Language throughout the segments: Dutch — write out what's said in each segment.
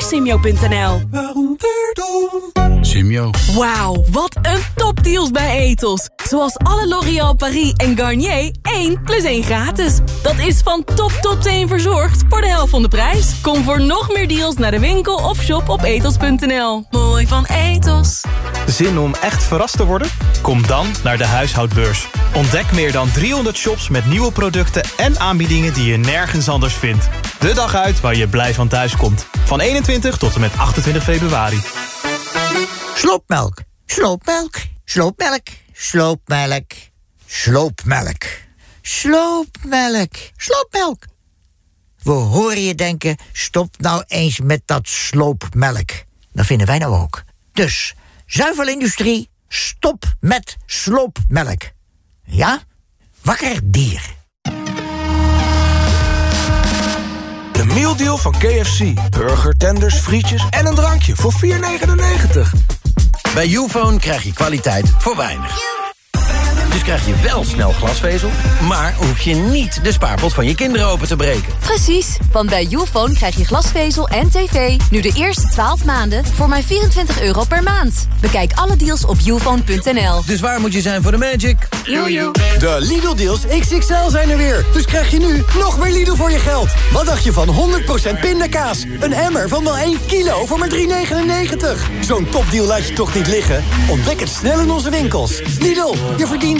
naar simyo.nl. Simyo. Wauw, wat een topdeals bij Etos. Zoals alle L'Oréal Paris en Garnier 1 plus 1 gratis. Dat is van top tot teen verzorgd voor de helft van de prijs. Kom voor nog meer deals naar de winkel of shop op etos.nl. Mooi van Etos. Zin om echt verrast te worden? Kom dan naar de huishoudbeurs. Ontdek meer dan 300 shops met nieuwe producten en aanbiedingen die je nergens anders vindt. De dag uit waar je blij van thuis komt. Van 21 tot en met 28 februari. Sloopmelk, sloopmelk, sloopmelk, sloopmelk, sloopmelk, sloopmelk, sloopmelk. We horen je denken, stop nou eens met dat sloopmelk. Dat vinden wij nou ook. Dus, zuivelindustrie, stop met sloopmelk. Ja? Wakker dier. De mealdeal van KFC. Burger, tenders, frietjes en een drankje voor 4,99. Bij Ufone krijg je kwaliteit voor weinig. Dus krijg je wel snel glasvezel, maar hoef je niet de spaarpot van je kinderen open te breken. Precies, want bij Ufone krijg je glasvezel en tv nu de eerste 12 maanden voor maar 24 euro per maand. Bekijk alle deals op ufone.nl. Dus waar moet je zijn voor de magic? Jojo. De Lidl-deals XXL zijn er weer. Dus krijg je nu nog meer Lidl voor je geld. Wat dacht je van 100% pindakaas? Een emmer van wel 1 kilo voor maar 3,99. Zo'n topdeal laat je toch niet liggen? Ontdek het snel in onze winkels. Lidl, je verdient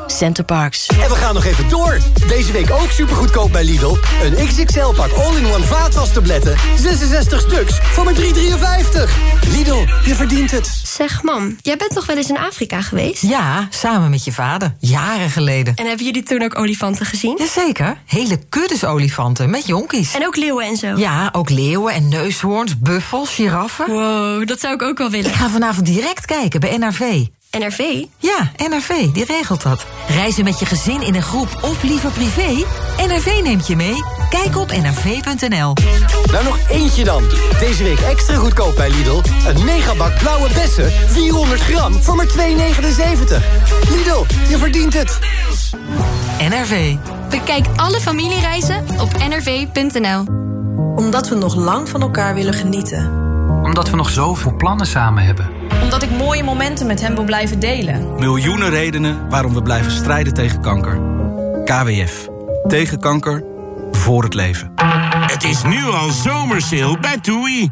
Centerparks. En we gaan nog even door. Deze week ook supergoedkoop bij Lidl. Een XXL-pak all-in-one vaatwastabletten. 66 stuks voor maar 3,53. Lidl, je verdient het. Zeg, mam, jij bent toch wel eens in Afrika geweest? Ja, samen met je vader. Jaren geleden. En hebben jullie toen ook olifanten gezien? Jazeker. Hele kuddes olifanten met jonkies. En ook leeuwen en zo? Ja, ook leeuwen en neushoorns, buffels, giraffen. Wow, dat zou ik ook wel willen. Ik ga vanavond direct kijken bij NRV. NRV? Ja, NRV, die regelt dat. Reizen met je gezin in een groep of liever privé? NRV neemt je mee. Kijk op nrv.nl. Nou, nog eentje dan. Deze week extra goedkoop bij Lidl. Een megabak blauwe bessen, 400 gram, voor maar 2,79. Lidl, je verdient het. NRV. Bekijk alle familiereizen op nrv.nl. Omdat we nog lang van elkaar willen genieten. Omdat we nog zoveel plannen samen hebben. Omdat ik mooie momenten met hem wil blijven delen. Miljoenen redenen waarom we blijven strijden tegen kanker. KWF. Tegen kanker. Voor het leven. Het is nu al zomersale bij TUI.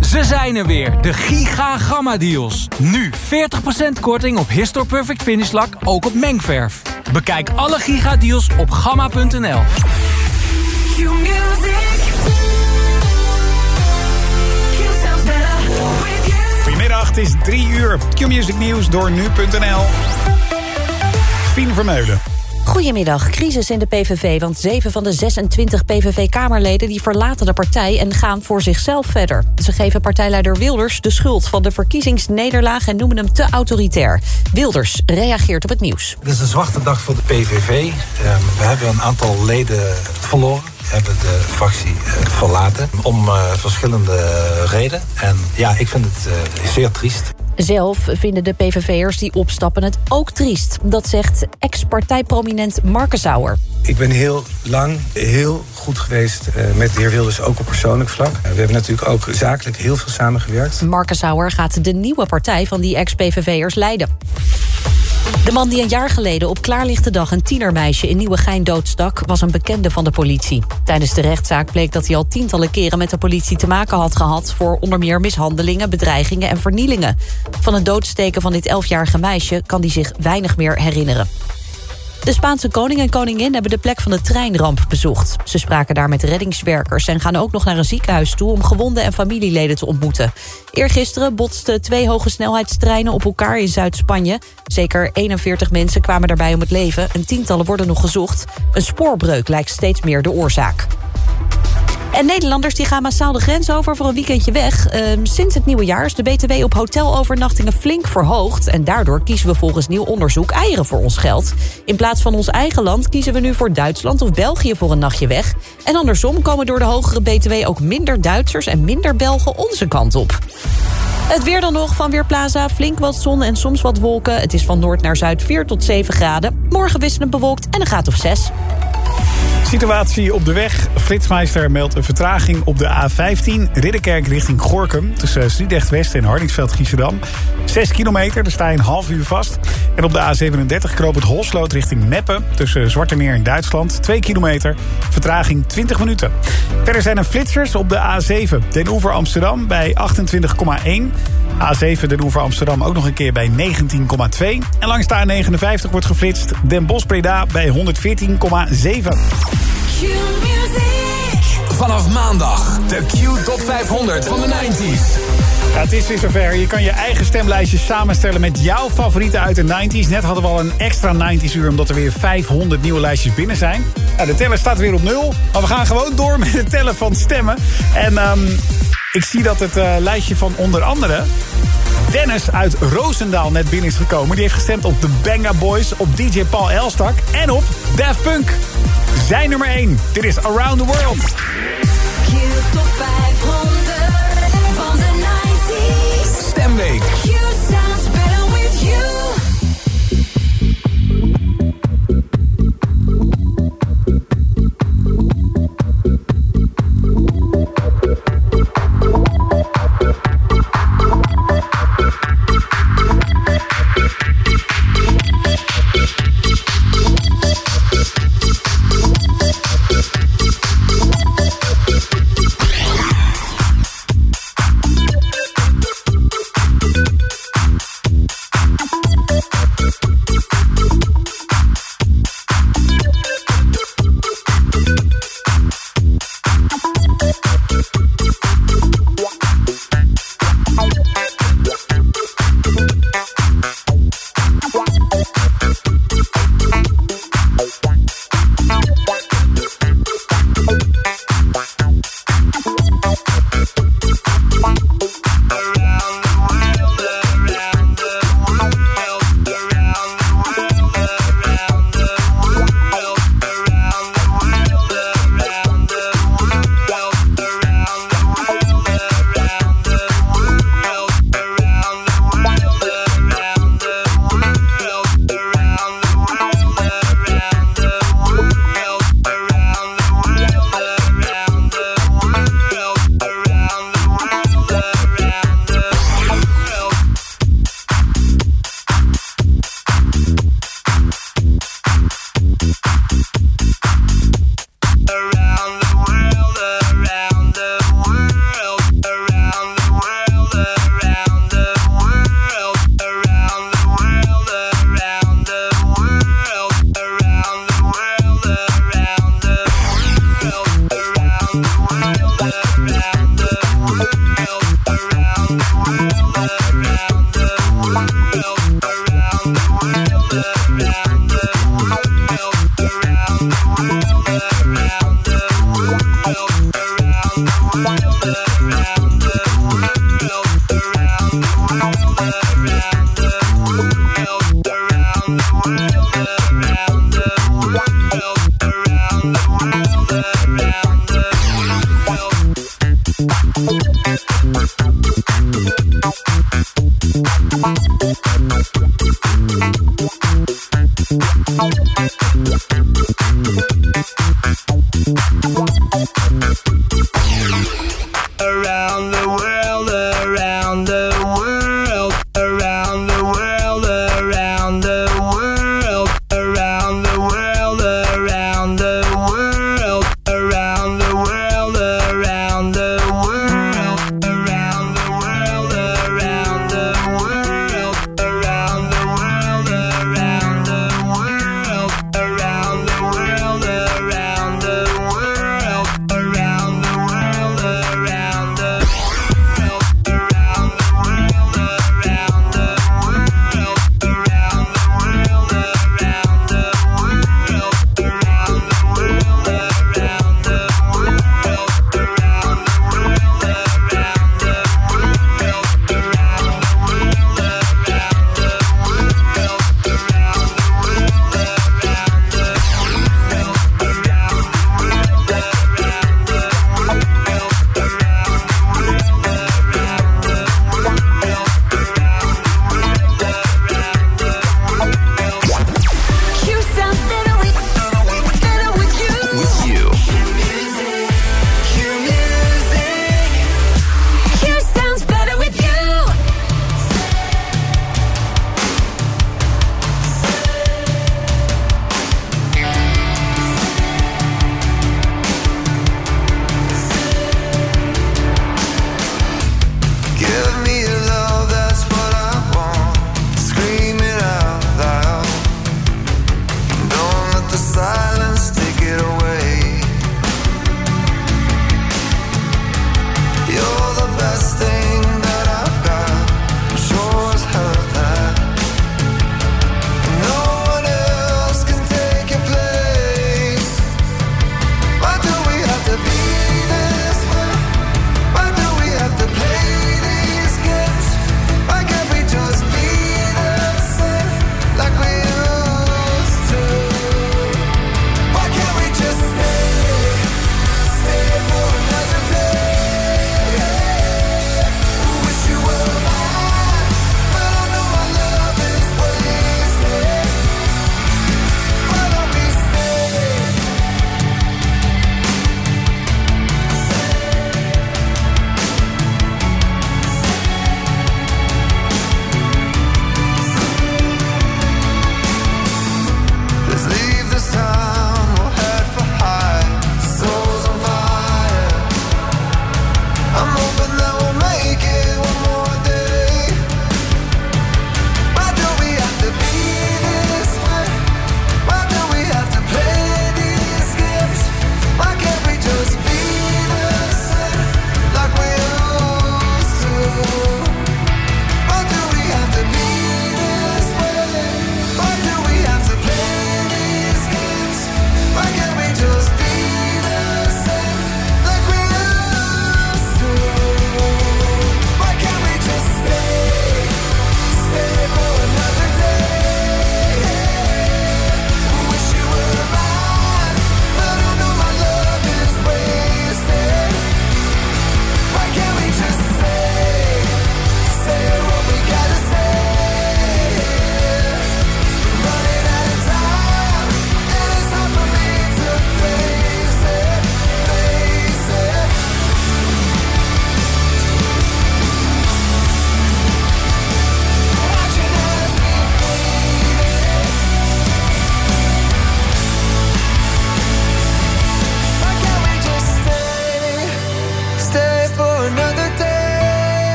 Ze zijn er weer, de Giga Gamma Deals. Nu 40% korting op Histor Perfect Finish Lak, ook op mengverf. Bekijk alle Giga Deals op gamma.nl. Goedemiddag, het is 3 uur. Q-Music Nieuws door nu.nl. Fien Vermeulen. Goedemiddag. Crisis in de PVV, want zeven van de 26 PVV-kamerleden... die verlaten de partij en gaan voor zichzelf verder. Ze geven partijleider Wilders de schuld van de verkiezingsnederlaag... en noemen hem te autoritair. Wilders reageert op het nieuws. Het is een zwarte dag voor de PVV. Ehm, we hebben een aantal leden verloren hebben de fractie uh, verlaten om uh, verschillende redenen. En ja, ik vind het uh, zeer triest. Zelf vinden de PVV'ers die opstappen het ook triest. Dat zegt ex-partijprominent Marcus Sauer. Ik ben heel lang heel goed geweest met de heer Wilders, ook op persoonlijk vlak. We hebben natuurlijk ook zakelijk heel veel samengewerkt. Marcus Sauer gaat de nieuwe partij van die ex-PVV'ers leiden. De man die een jaar geleden op klaarlichte dag een tienermeisje in Nieuwegein doodstak... was een bekende van de politie. Tijdens de rechtszaak bleek dat hij al tientallen keren met de politie te maken had gehad... voor onder meer mishandelingen, bedreigingen en vernielingen. Van het doodsteken van dit elfjarige meisje kan hij zich weinig meer herinneren. De Spaanse koning en koningin hebben de plek van de treinramp bezocht. Ze spraken daar met reddingswerkers en gaan ook nog naar een ziekenhuis toe... om gewonden en familieleden te ontmoeten. Eergisteren botsten twee hoge snelheidstreinen op elkaar in Zuid-Spanje. Zeker 41 mensen kwamen daarbij om het leven en tientallen worden nog gezocht. Een spoorbreuk lijkt steeds meer de oorzaak. En Nederlanders die gaan massaal de grens over voor een weekendje weg. Ehm, sinds het nieuwe jaar is de BTW op hotelovernachtingen flink verhoogd. En daardoor kiezen we volgens nieuw onderzoek eieren voor ons geld. In plaats van ons eigen land kiezen we nu voor Duitsland of België voor een nachtje weg. En andersom komen door de hogere BTW ook minder Duitsers en minder Belgen onze kant op. Het weer dan nog van Weerplaza. Flink wat zon en soms wat wolken. Het is van noord naar zuid 4 tot 7 graden. Morgen wisselend bewolkt en een graad of 6. Situatie op de weg. Flitsmeister meldt een vertraging op de A15. Ridderkerk richting Gorkum. Tussen Sliedrecht West en Hardingsveld Giessendam. 6 kilometer, daar sta je een half uur vast. En op de A37 kroop het Holsloot richting Meppen. Tussen Zwarte Meer en Duitsland. 2 kilometer, vertraging 20 minuten. Verder zijn er flitsers op de A7. Den Oever Amsterdam bij 28,1. A7 Den Oever Amsterdam ook nog een keer bij 19,2. En langs de A59 wordt geflitst Den Bosch Breda bij 114,7. Vanaf maandag de Q Top 500 van de 90s. Ja, het is weer zover. Je kan je eigen stemlijstje samenstellen met jouw favorieten uit de 90s. Net hadden we al een extra 90s uur omdat er weer 500 nieuwe lijstjes binnen zijn. De teller staat weer op nul. Maar we gaan gewoon door met het tellen van stemmen. En um, ik zie dat het uh, lijstje van onder andere... Dennis uit Roosendaal net binnen is gekomen. Die heeft gestemd op de Banga Boys, op DJ Paul Elstak en op Daft Punk. Zijn nummer 1. Dit is Around the World. Q top 500 van de 90s. Stemweek.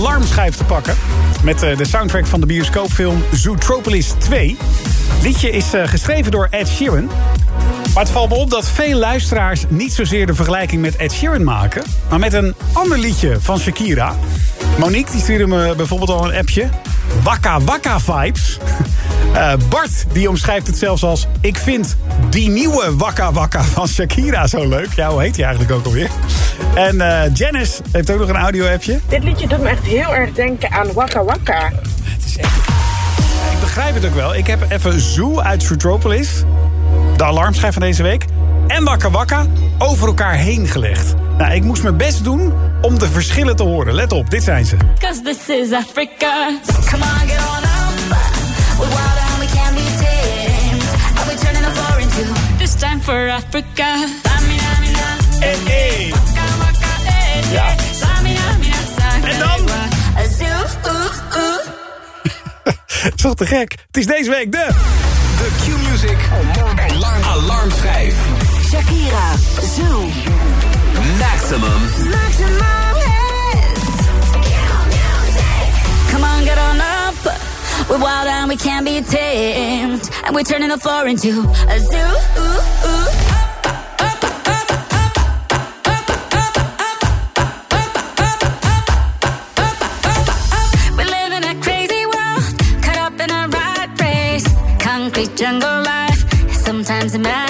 alarmschijf te pakken. Met eh, de soundtrack van de bioscoopfilm Zootropolis 2. Het liedje is eh, geschreven door Ed Sheeran. Maar het valt me op dat veel luisteraars niet zozeer de vergelijking met Ed Sheeran maken... maar met een ander liedje van Shakira. Monique die stuurde me bijvoorbeeld al een appje. Wakka Wakka Vibes. Eh, Bart die omschrijft het zelfs als... Ik vind die nieuwe Wakka Wakka van Shakira zo leuk. Ja, hoe heet die eigenlijk ook alweer? En uh, Janice heeft ook nog een audio-appje. Dit liedje doet me echt heel erg denken aan Wakka Wakka. Het is echt... Ik begrijp het ook wel. Ik heb even Zoo uit Futropolis. De alarmschijf van deze week en Wakka Wakka over elkaar heen gelegd. Nou, ik moest mijn best doen om de verschillen te horen. Let op, dit zijn ze. Cause this is Africa. Come on, get on up. time for Africa. Samina, mina. Dan? Het is toch te gek. Het is deze week de... De Q-Music Alarm. Alarm 5. Shakira, Zoom. Maximum. Maximum hits. music. Come on, get on up. We're wild and we can't be tamed. And we're turning the floor into a zoo. Ooh, ooh. jungle life. Sometimes it matters.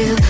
do.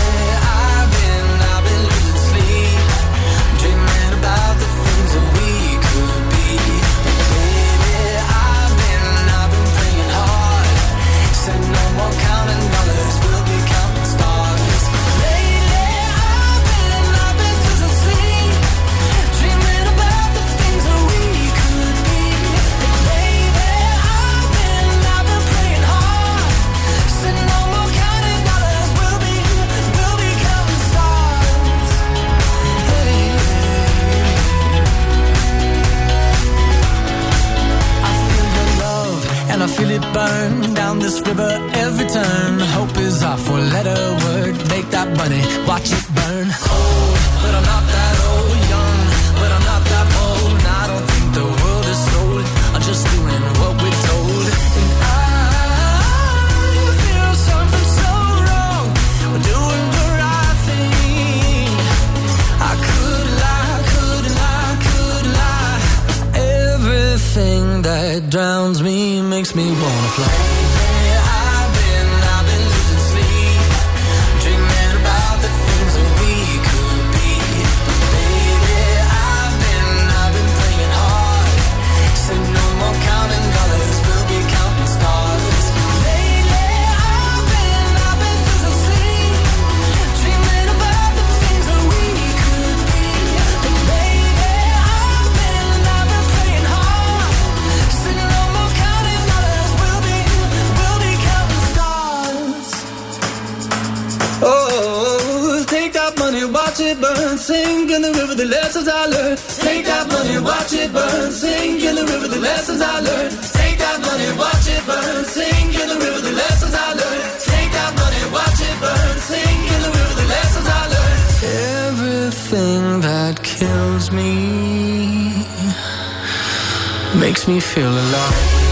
Makes me wanna fly. Lessons I learned. Take that money, watch it burn, sink in the river, the lessons I learned. Take that money, watch it burn, sink in the river, the lessons I learned. Take that money, watch it burn, sink in the river, the lessons I learned. Everything that kills me makes me feel alive.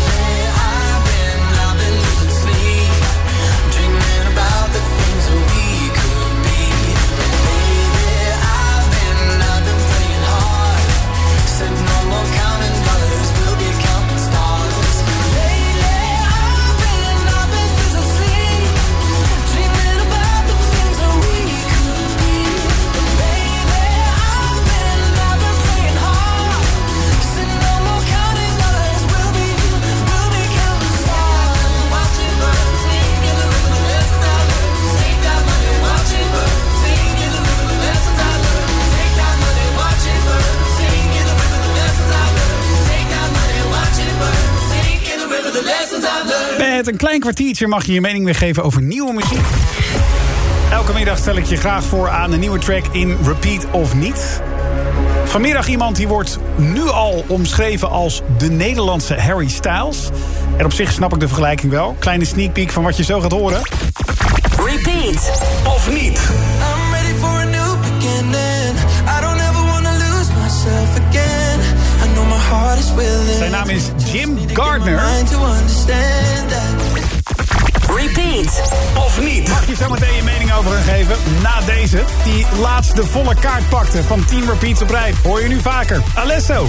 Een klein kwartiertje mag je je mening weer geven over nieuwe muziek. Elke middag stel ik je graag voor aan een nieuwe track in Repeat of Niet. Vanmiddag iemand die wordt nu al omschreven als de Nederlandse Harry Styles. En op zich snap ik de vergelijking wel. Kleine sneak peek van wat je zo gaat horen. Repeat. Of niet. Zijn naam is Jim Gardner. Repeat. Of niet. Mag je zo meteen je mening over gaan geven na deze. Die laatst de volle kaart pakte van Team Repeats op rij. Hoor je nu vaker. Alesso.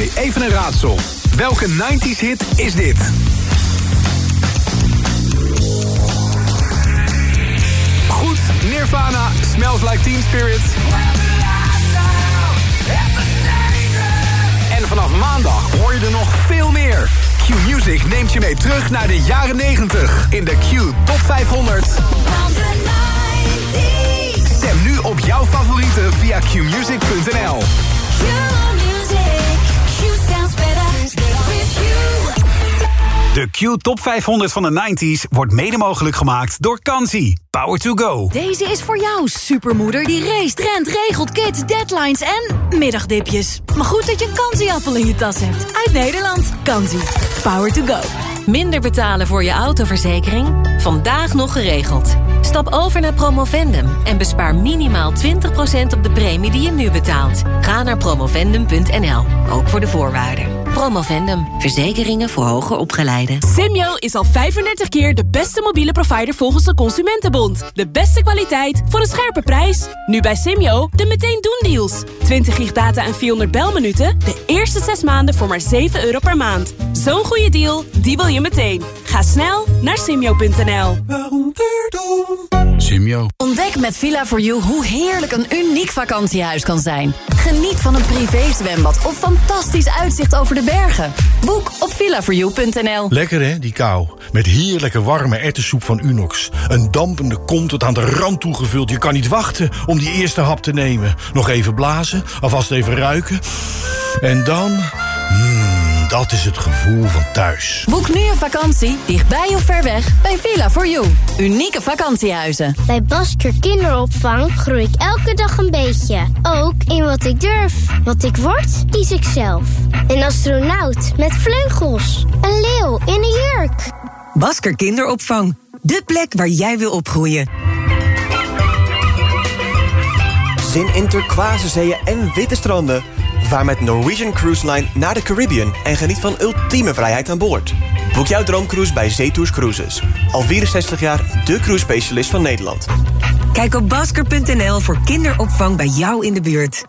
Even een raadsel. Welke 90s hit is dit? Goed, Nirvana, Smells Like Teen Spirit. En vanaf maandag hoor je er nog veel meer. Q-Music neemt je mee terug naar de jaren 90 in de Q Top 500. Stem nu op jouw favorieten via qmusic.nl. De Q Top 500 van de 90s wordt mede mogelijk gemaakt door Kansi. Power to go. Deze is voor jou, supermoeder die race, rent, regelt, kids, deadlines en middagdipjes. Maar goed dat je een Kansi-appel in je tas hebt. Uit Nederland. Kansi. Power to go. Minder betalen voor je autoverzekering? Vandaag nog geregeld. Stap over naar Promovendum en bespaar minimaal 20% op de premie die je nu betaalt. Ga naar promovendum.nl, ook voor de voorwaarden. Promovendum, verzekeringen voor hoger opgeleiden. Simyo is al 35 keer de beste mobiele provider volgens de Consumentenbond. De beste kwaliteit voor een scherpe prijs. Nu bij Simyo de meteen doen deals. 20 gig data en 400 belminuten. De eerste 6 maanden voor maar 7 euro per maand. Zo'n goede deal, die wil je meteen. Ga snel naar simyo.nl. Simyo. Ontdek met Villa4You hoe heerlijk een uniek vakantiehuis kan zijn. Geniet van een privézwembad of fantastisch uitzicht over de bergen. Boek op villa4you.nl. Lekker hè, die kou. Met heerlijke warme ertessoep van Unox. Een dampende kom tot aan de rand toegevuld. Je kan niet wachten om die eerste hap te nemen. Nog even blazen, alvast even ruiken. En dan... Mmm, dat is het gevoel van thuis. Boek nu een vakantie, dichtbij of ver weg, bij Villa4You. Unieke vakantiehuizen. Bij Basker Kinderopvang groei ik elke dag een beetje. Ook in wat ik durf. Wat ik word, kies ik zelf. Een astronaut met vleugels. Een leeuw in een jurk. Basker Kinderopvang. De plek waar jij wil opgroeien. Zin in turquoise zeeën en witte stranden. Vaar met Norwegian Cruise Line naar de Caribbean en geniet van ultieme vrijheid aan boord. Boek jouw droomcruise bij Zetours Cruises. Al 64 jaar de cruise specialist van Nederland. Kijk op basker.nl voor kinderopvang bij jou in de buurt.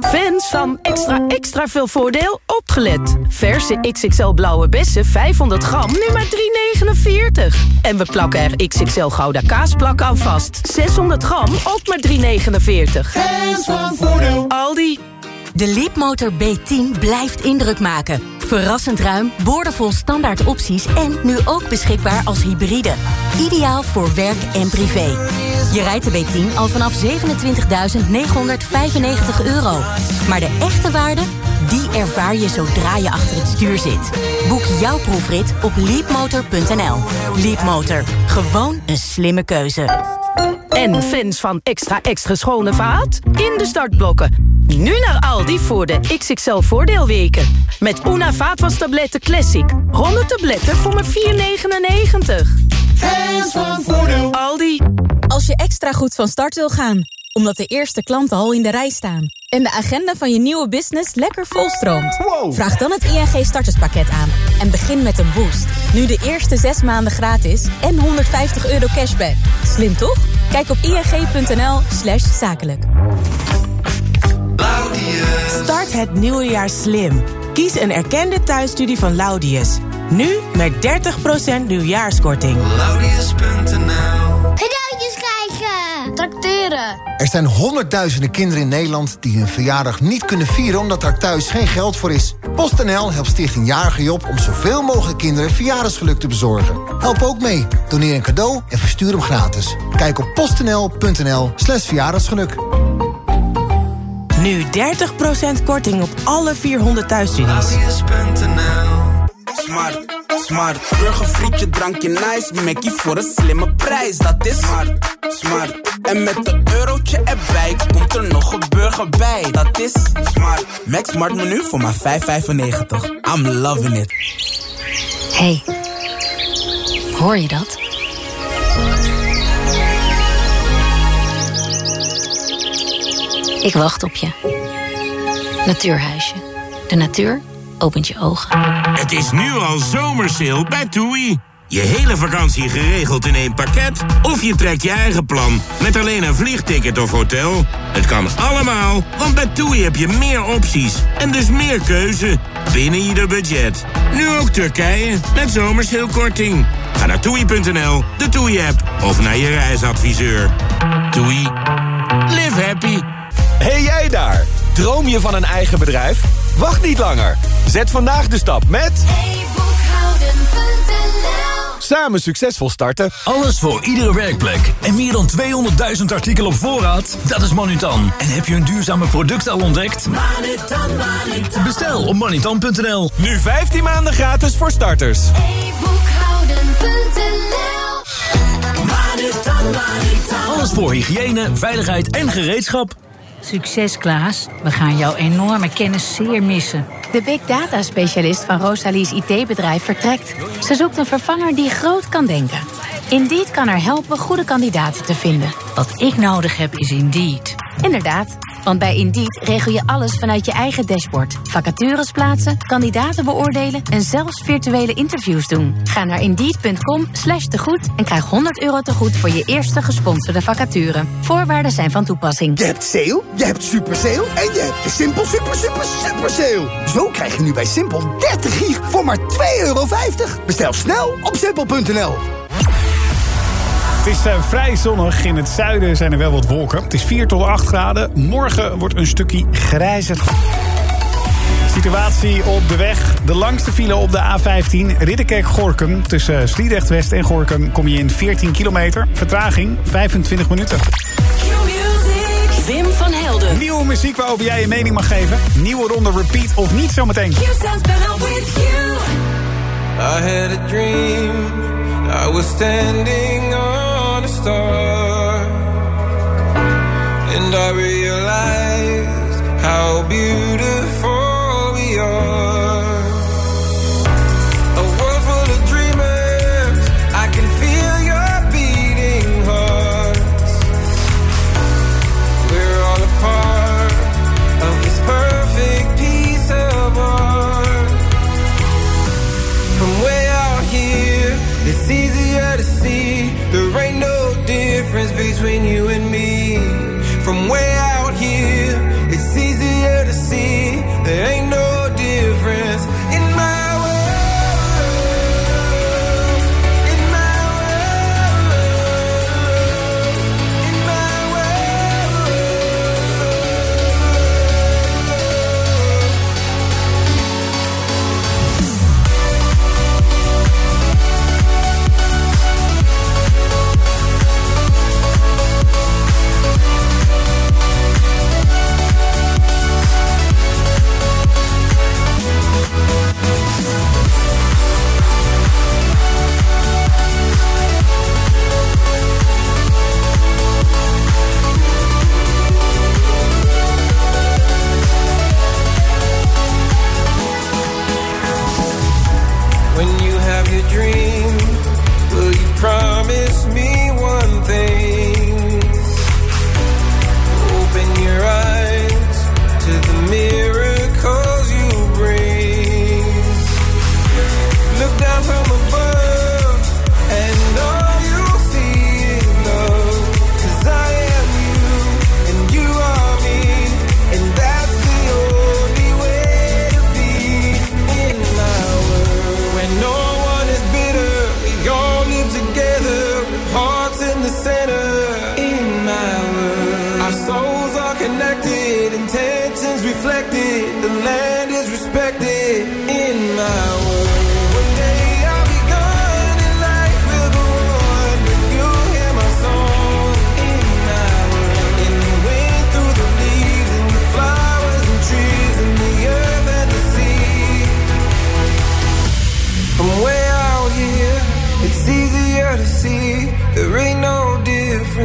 Fans van extra extra veel voordeel opgelet. Verse XXL blauwe bessen 500 gram nu maar 3,49. En we plakken er XXL gouda kaasplak aan vast. 600 gram ook maar 3,49. Fans van voordeel. Aldi. De Leapmotor B10 blijft indruk maken. Verrassend ruim, boordevol standaard opties en nu ook beschikbaar als hybride. Ideaal voor werk en privé. Je rijdt de B10 al vanaf 27.995 euro. Maar de echte waarde, die ervaar je zodra je achter het stuur zit. Boek jouw proefrit op leapmotor.nl. Leapmotor, gewoon een slimme keuze. En fans van extra extra schone vaat? In de startblokken. Nu naar Aldi voor de XXL voordeelweken. Met Una vaatwastabletten Classic. 100 tabletten voor maar 4,99. Fans van voordeel. Aldi. Als je extra goed van start wil gaan, omdat de eerste klanten al in de rij staan... en de agenda van je nieuwe business lekker volstroomt... vraag dan het ING starterspakket aan en begin met een boost. Nu de eerste zes maanden gratis en 150 euro cashback. Slim toch? Kijk op ing.nl slash zakelijk. Start het nieuwe jaar slim. Kies een erkende thuisstudie van Laudius. Nu met 30% nieuwjaarskorting. Cadeautjes krijgen. Tracteren. Er zijn honderdduizenden kinderen in Nederland die hun verjaardag niet kunnen vieren omdat er thuis geen geld voor is. PostNL helpt Stichting Jarige Job om zoveel mogelijk kinderen verjaardagsgeluk te bezorgen. Help ook mee. Doneer een cadeau en verstuur hem gratis. Kijk op postnl.nl slash verjaardagsgeluk. Nu 30% korting op alle 400 thuisstudies. Smart, smart. Burgerfrietje, drankje nice. Mackie voor een slimme prijs. Dat is smart, smart. En met een eurotje erbij komt er nog een burger bij. Dat is smart. Max Smart menu voor maar 5,95. I'm loving it. Hey, hoor je dat? Ik wacht op je. Natuurhuisje. De natuur opent je ogen. Het is nu al zomersale bij TUI. Je hele vakantie geregeld in één pakket? Of je trekt je eigen plan met alleen een vliegticket of hotel? Het kan allemaal, want bij TUI heb je meer opties en dus meer keuze binnen ieder budget. Nu ook Turkije met zomersheelkorting. Ga naar toei.nl, de TUI-app of naar je reisadviseur. TUI. Live happy. Hey jij daar! Droom je van een eigen bedrijf? Wacht niet langer. Zet vandaag de stap met... Samen succesvol starten. Alles voor iedere werkplek. En meer dan 200.000 artikelen op voorraad? Dat is Manutan. En heb je een duurzame product al ontdekt? Manutan, Manutan. Bestel op manutan.nl. Nu 15 maanden gratis voor starters. Alles voor hygiëne, veiligheid en gereedschap. Succes Klaas, we gaan jouw enorme kennis zeer missen. De big data specialist van Rosalie's IT-bedrijf vertrekt. Ze zoekt een vervanger die groot kan denken. Indeed kan haar helpen goede kandidaten te vinden. Wat ik nodig heb is Indeed. Inderdaad, want bij Indeed regel je alles vanuit je eigen dashboard. Vacatures plaatsen, kandidaten beoordelen en zelfs virtuele interviews doen. Ga naar Indeed.com slash tegoed en krijg 100 euro tegoed voor je eerste gesponsorde vacature. Voorwaarden zijn van toepassing. Je hebt sale, je hebt super sale en je hebt de Simpel super super super sale. Zo krijg je nu bij Simpel 30 gig voor maar 2,50 euro. Bestel snel op simpel.nl. Het is uh, vrij zonnig. In het zuiden zijn er wel wat wolken. Het is 4 tot 8 graden. Morgen wordt een stukje grijzer. Situatie op de weg. De langste file op de A15. Ridderkerk-Gorkum. Tussen Sliedrecht-West en Gorkum kom je in 14 kilometer. Vertraging 25 minuten. Wim van Helden. Nieuwe muziek waarover jij je mening mag geven. Nieuwe ronde repeat of niet zometeen. I had a dream. I was standing And I realized how beautiful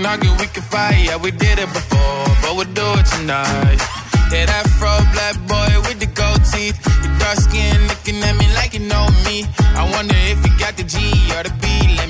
Can argue, we can fight. Yeah, we did it before, but we'll do it tonight. Yeah, that fro black boy with the gold teeth. Your dark skin looking at me like you know me. I wonder if you got the G or the B. Let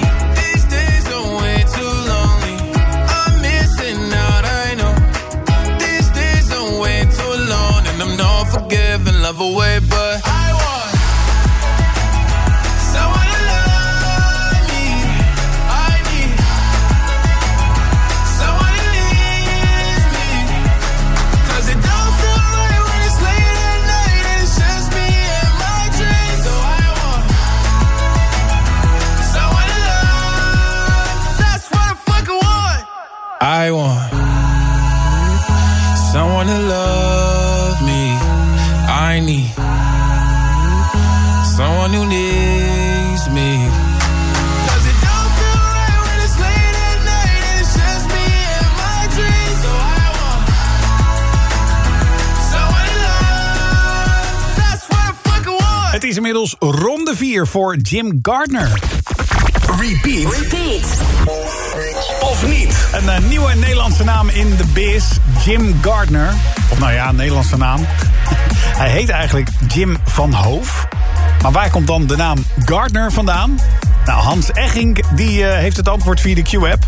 Not forgiving, love away, but inmiddels ronde 4 voor Jim Gardner. Repeat. Repeat. Of niet? Een eh, nieuwe Nederlandse naam in de biz. Jim Gardner. Of nou ja, een Nederlandse naam. Hij heet eigenlijk Jim van Hoof. Maar waar komt dan de naam Gardner vandaan? Nou, Hans Egging die, eh, heeft het antwoord via de Q-app.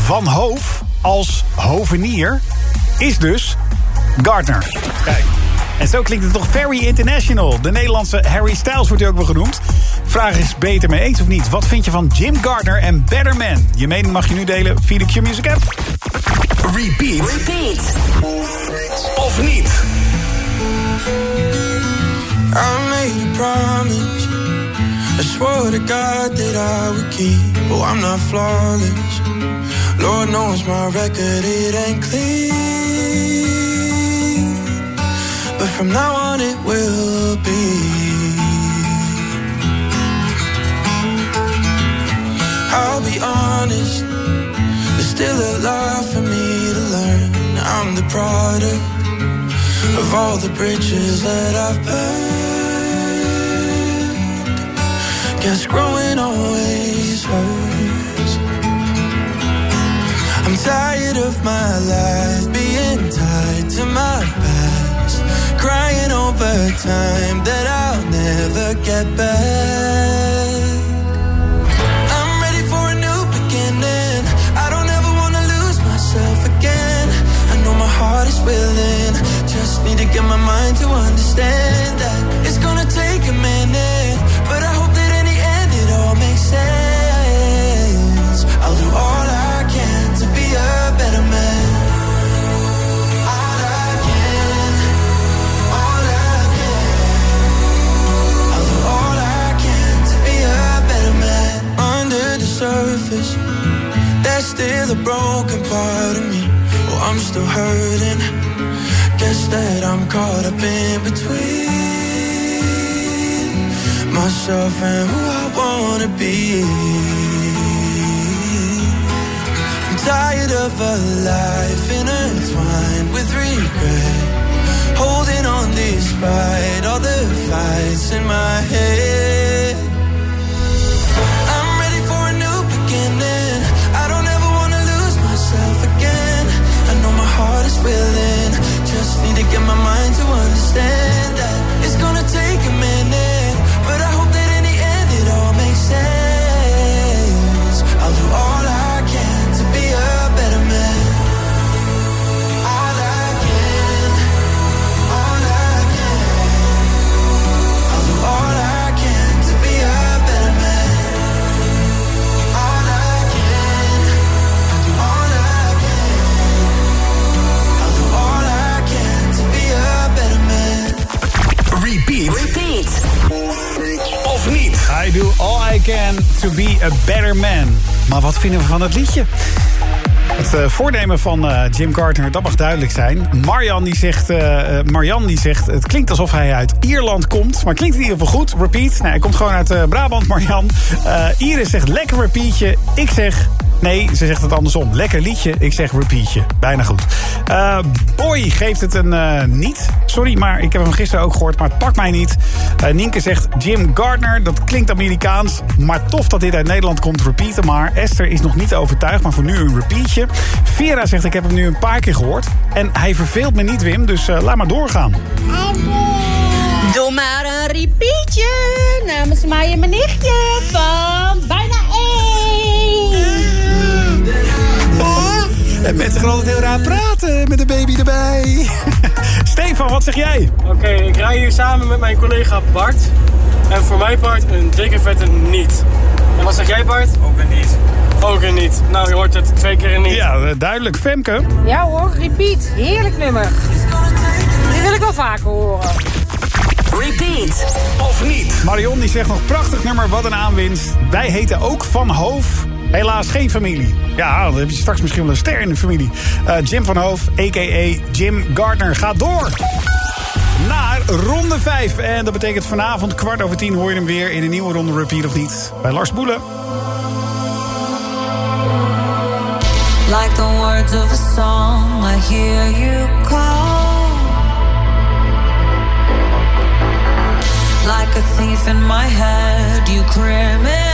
Van Hoof als hovenier is dus Gardner. Kijk. En zo klinkt het toch very international. De Nederlandse Harry Styles wordt hij ook wel genoemd. Vraag is beter mee eens of niet. Wat vind je van Jim Gardner en Better Man? Je mening mag je nu delen via de Q-Music app. Repeat. Repeat. Of niet? I made a promise. I swore to God that I would keep. Oh, I'm not flawless. Lord knows my record, it ain't clean. From now on, it will be. I'll be honest. There's still a lot for me to learn. I'm the product of all the bridges that I've burned. Guess growing always hurts. I'm tired of my life being tied to my crying over time that I'll never get back. I'm ready for a new beginning. I don't ever wanna lose myself again. I know my heart is willing. Just need to get my mind to understand that it's gonna take a minute. But I hope that in the end it all makes sense. I'll do all I can to be a better man. There's still a broken part of me. Oh, I'm still hurting. Guess that I'm caught up in between myself and who I wanna be. I'm tired of a life intertwined with regret. Holding on despite all the fights in my head. Willing. Just need to get my mind to understand do all I can to be a better man. Maar wat vinden we van het liedje? Het uh, voornemen van uh, Jim Gardner, dat mag duidelijk zijn. Marjan die zegt, uh, Marian die zegt, het klinkt alsof hij uit Ierland komt. Maar klinkt in ieder geval goed. Repeat. Hij komt gewoon uit Brabant, Marjan. Iris zegt, lekker repeatje. Ik zeg, Nee, ze zegt het andersom. Lekker liedje, ik zeg repeatje. Bijna goed. Uh, Boy geeft het een uh, niet. Sorry, maar ik heb hem gisteren ook gehoord, maar het pakt mij niet. Uh, Nienke zegt Jim Gardner, dat klinkt Amerikaans. Maar tof dat dit uit Nederland komt, repeaten maar. Esther is nog niet overtuigd, maar voor nu een repeatje. Vera zegt, ik heb hem nu een paar keer gehoord. En hij verveelt me niet, Wim, dus laat maar doorgaan. Doe maar een repeatje namens mij en mijn nichtje van bijna En mensen gaan altijd heel raar praten met een baby erbij. Stefan, wat zeg jij? Oké, ik rij hier samen met mijn collega Bart. En voor mijn part een dikke vette niet. En wat zeg jij Bart? Ook een niet. Ook een niet. Nou, je hoort het twee keer een niet. Ja, eh, duidelijk. Femke? Ja hoor, repeat. Heerlijk nummer. Die wil ik wel vaker horen. Repeat. Of niet? Marion die zegt nog prachtig nummer, wat een aanwinst. Wij heten ook Van Hoof. Helaas geen familie. Ja, dan heb je straks misschien wel een ster in de familie. Uh, Jim van Hoof, a.k.a. Jim Gardner, gaat door naar ronde 5. En dat betekent vanavond kwart over tien hoor je hem weer in een nieuwe ronde repeat of niet. Bij Lars Boelen. Like the words of a song, I hear you call. Like a thief in my head, you criminal.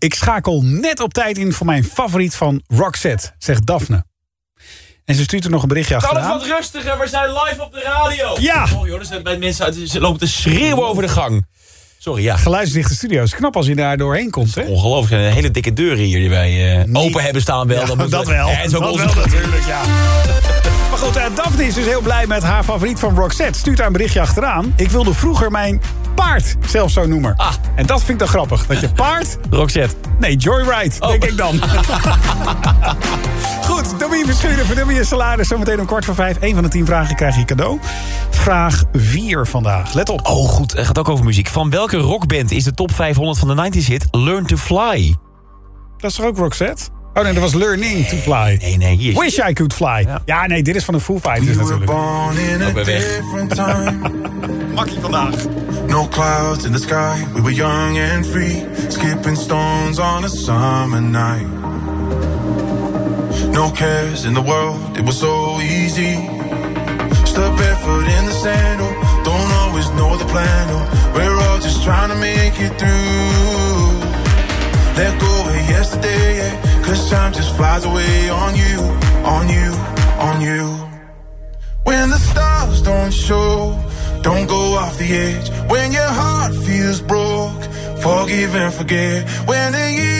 ik schakel net op tijd in voor mijn favoriet van Roxette, zegt Daphne. En ze stuurt er nog een berichtje Kan het achteraan. wat rustiger? We zijn live op de radio. Ja. Oh joh, er zijn bij mensen uit, ze lopen te schreeuwen over de gang. Sorry, ja. Geluidsdichte studio's. Knap als je daar doorheen komt, hè? Ongelooflijk, er zijn een hele dikke deuren hier die wij eh, open hebben staan wel. Ja, dat we- wel. Ja, dat wel natuurlijk, ja. Maar goed, eh, Daphne is dus heel blij met haar favoriet van Roxette. Stuurt daar een berichtje achteraan. Ik wilde vroeger mijn paard zelf zo noemen. Ah. En dat vind ik dan grappig. Dat je paard... Roxette. Nee, Joyride, Oh. denk ik dan. Goed, Domien Verschuren, verdubbel je salaris. Zometeen om kwart voor vijf. Eén van de tien vragen krijg je cadeau. Vraag 4 vandaag. Let op. Oh goed, het gaat ook over muziek. Van welke rockband is de top 500 van de 90s hit Learn to Fly? Dat is toch ook Roxette? Oh nee, dat was Learning to Fly. Nee, nee, hier is Wish I Could Fly. Ja, nee, dit is van de Foo Fighters natuurlijk. Ook weer weg. Makkie vandaag. No clouds in the sky, we were young and free, skipping stones on a summer night. No cares in the world, it was so easy. Step barefoot in the sandal, oh. don't always know the plan. Oh, we're all just trying to make it through. Let go of yesterday, yeah, cause time just flies away on you, on you, on you. When the stars don't show, don't go off the edge. When your heart feels broke, forgive and forget. When the year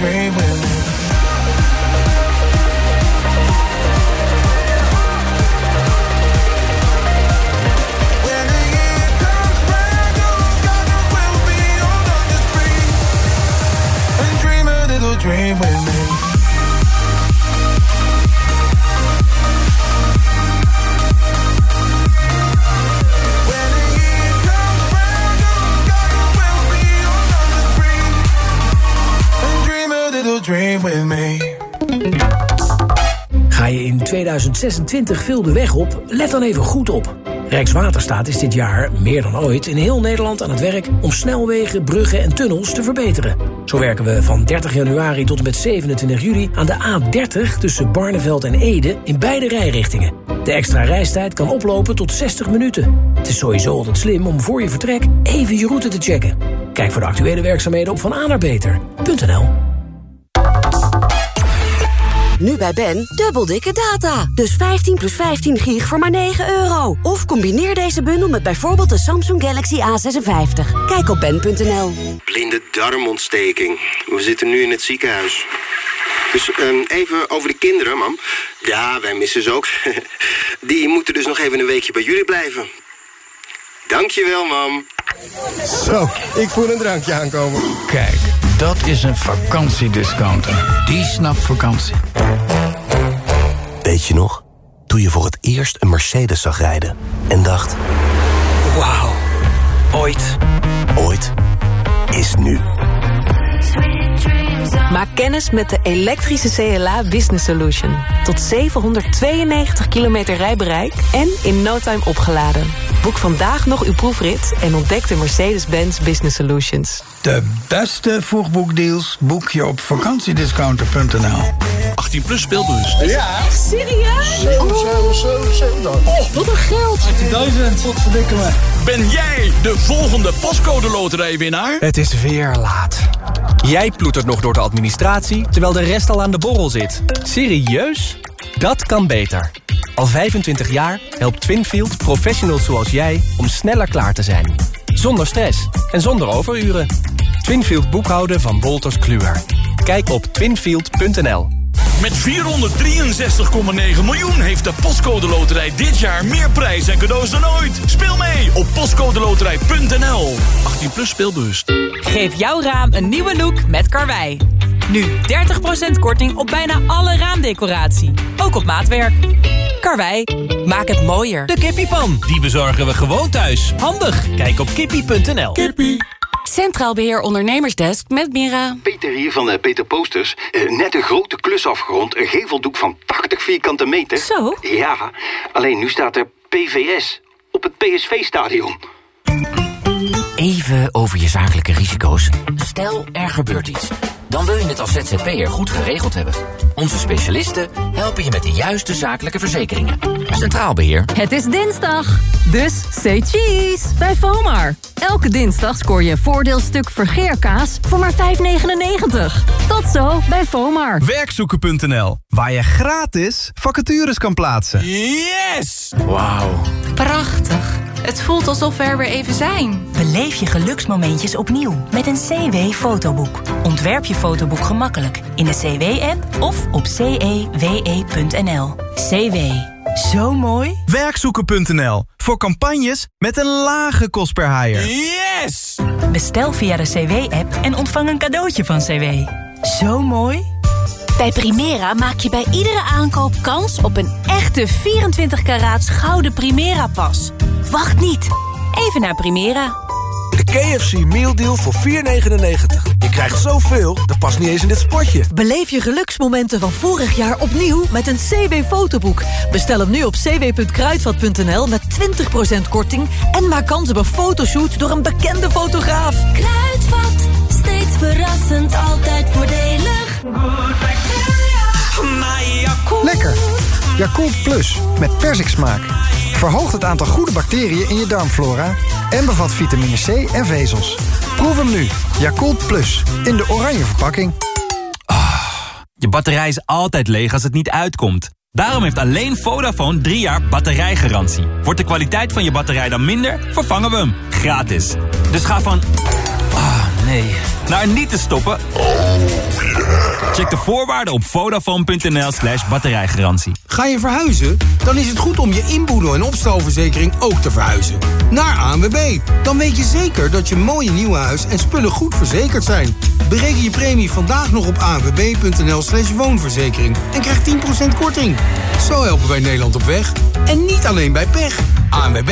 a 2026 veel de weg op? Let dan even goed op. Rijkswaterstaat is dit jaar, meer dan ooit, in heel Nederland aan het werk om snelwegen, bruggen en tunnels te verbeteren. Zo werken we van 30 januari tot en met 27 juli aan de A30 tussen Barneveld en Ede in beide rijrichtingen. De extra reistijd kan oplopen tot 60 minuten. Het is sowieso altijd slim om voor je vertrek even je route te checken. Kijk voor de actuele werkzaamheden op vananaarbeter.nl. Nu bij Ben, dubbel dikke data. Dus 15 plus 15 gig voor maar 9 euro. Of combineer deze bundel met bijvoorbeeld de Samsung Galaxy A56. Kijk op ben.nl. Blinde darmontsteking. We zitten nu in het ziekenhuis. Dus ehm, even over de kinderen, mam. Ja, wij missen ze ook. Die moeten dus nog even een weekje bij jullie blijven. Dankjewel, mam. Zo, ik voel een drankje aankomen. Kijk, dat is een vakantiediscounter. Die snapt vakantie. Weet je nog? Toen je voor het eerst een Mercedes zag rijden en dacht... Wauw, ooit. Ooit is nu. Maak kennis met de elektrische CLA Business Solution. Tot 792 kilometer rijbereik en in no time opgeladen. Boek vandaag nog uw proefrit en ontdek de Mercedes-Benz Business Solutions. De beste vroegboekdeals boek je op vakantiediscounter.nl. 18 plus speelbus. Ja. Echt serieus? Oh, wat een geld. 18.000, wat verdikken me. Ben jij de volgende pascode loterijwinnaar? Het is weer laat. Jij ploetert nog door de administratie, terwijl de rest al aan de borrel zit. Serieus? Dat kan beter. Al 25 jaar helpt Twinfield professionals zoals jij om sneller klaar te zijn. Zonder stress en zonder overuren. Twinfield boekhouden van Wolters Kluwer. Kijk op twinfield.nl. Met 463,9 miljoen heeft de Postcode Loterij dit jaar meer prijs en cadeaus dan ooit. Speel mee op postcodeloterij.nl. 18 plus speelbewust. Geef jouw raam een nieuwe look met Karwei. Nu 30% korting op bijna alle raamdecoratie. Ook op maatwerk. Karwei, maak het mooier. De kippiepan, die bezorgen we gewoon thuis. Handig, kijk op kippie.nl. Kippie. Centraal Beheer Ondernemersdesk met Mira. Peter hier van eh, Peter Posters. Eh, net een grote klus afgerond. Een geveldoek van 80 vierkante meter. Zo? Ja, alleen nu staat er PVS op het PSV-stadion. Even over je zakelijke risico's. Stel, er gebeurt iets. Dan wil je het als ZZP'er goed geregeld hebben. Onze specialisten helpen je met de juiste zakelijke verzekeringen. Centraal Beheer. Het is dinsdag, dus say cheese bij FOMAR. Elke dinsdag scoor je een voordeelstuk vergeerkaas voor maar 5,99. Tot zo bij FOMAR. Werkzoeken.nl, waar je gratis vacatures kan plaatsen. Yes! Wauw. Prachtig. Het voelt alsof we er weer even zijn. Beleef je geluksmomentjes opnieuw met een CW-fotoboek. Ontwerp je fotoboek gemakkelijk in de CW-app of op cewe.nl. CW. Zo mooi. Werkzoeken.nl, voor campagnes met een lage kost per haaier. Yes! Bestel via de CW-app en ontvang een cadeautje van CW. Zo mooi. Bij Primera maak je bij iedere aankoop kans op een echte 24 karaats gouden Primera-pas. Wacht niet. Even naar Primera. KFC Meal Deal voor 4,99. Je krijgt zoveel, dat past niet eens in dit spotje. Beleef je geluksmomenten van vorig jaar opnieuw met een CW-fotoboek. Bestel hem nu op cw.kruidvat.nl met 20% korting... en maak kans op een fotoshoot door een bekende fotograaf. Kruidvat, steeds verrassend, altijd voordelig. Lekker. Yakult Plus met persiksmaak. Verhoogt het aantal goede bacteriën in je darmflora... en bevat vitamine C en vezels. Proef hem nu. Yakult Plus. In de oranje verpakking. Je batterij is altijd leeg als het niet uitkomt. Daarom heeft alleen Vodafone drie jaar batterijgarantie. Wordt de kwaliteit van je batterij dan minder, vervangen we hem. Gratis. Dus ga van... Ah, nee. Naar niet te stoppen... Check de voorwaarden op vodafone.nl slash batterijgarantie. Ga je verhuizen? Dan is het goed om je inboedel- en opstalverzekering ook te verhuizen. Naar ANWB. Dan weet je zeker dat je mooie nieuwe huis en spullen goed verzekerd zijn. Bereken je premie vandaag nog op anwb.nl slash woonverzekering. En krijg 10% korting. Zo helpen wij Nederland op weg. En niet alleen bij pech. ANWB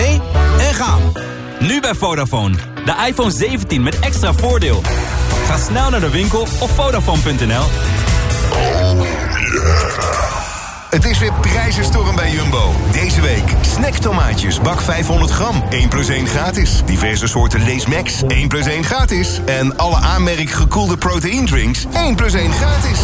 en gaan. Nu bij Vodafone. De iPhone 17 met extra voordeel. Ga snel naar de winkel of Vodafone.nl. Het is weer prijzenstorm bij Jumbo. Deze week snacktomaatjes, bak 500 gram, 1 plus 1 gratis. Diverse soorten Lees Max, 1 plus 1 gratis. En alle aanmerk gekoelde proteïndrinks, 1 plus 1 gratis.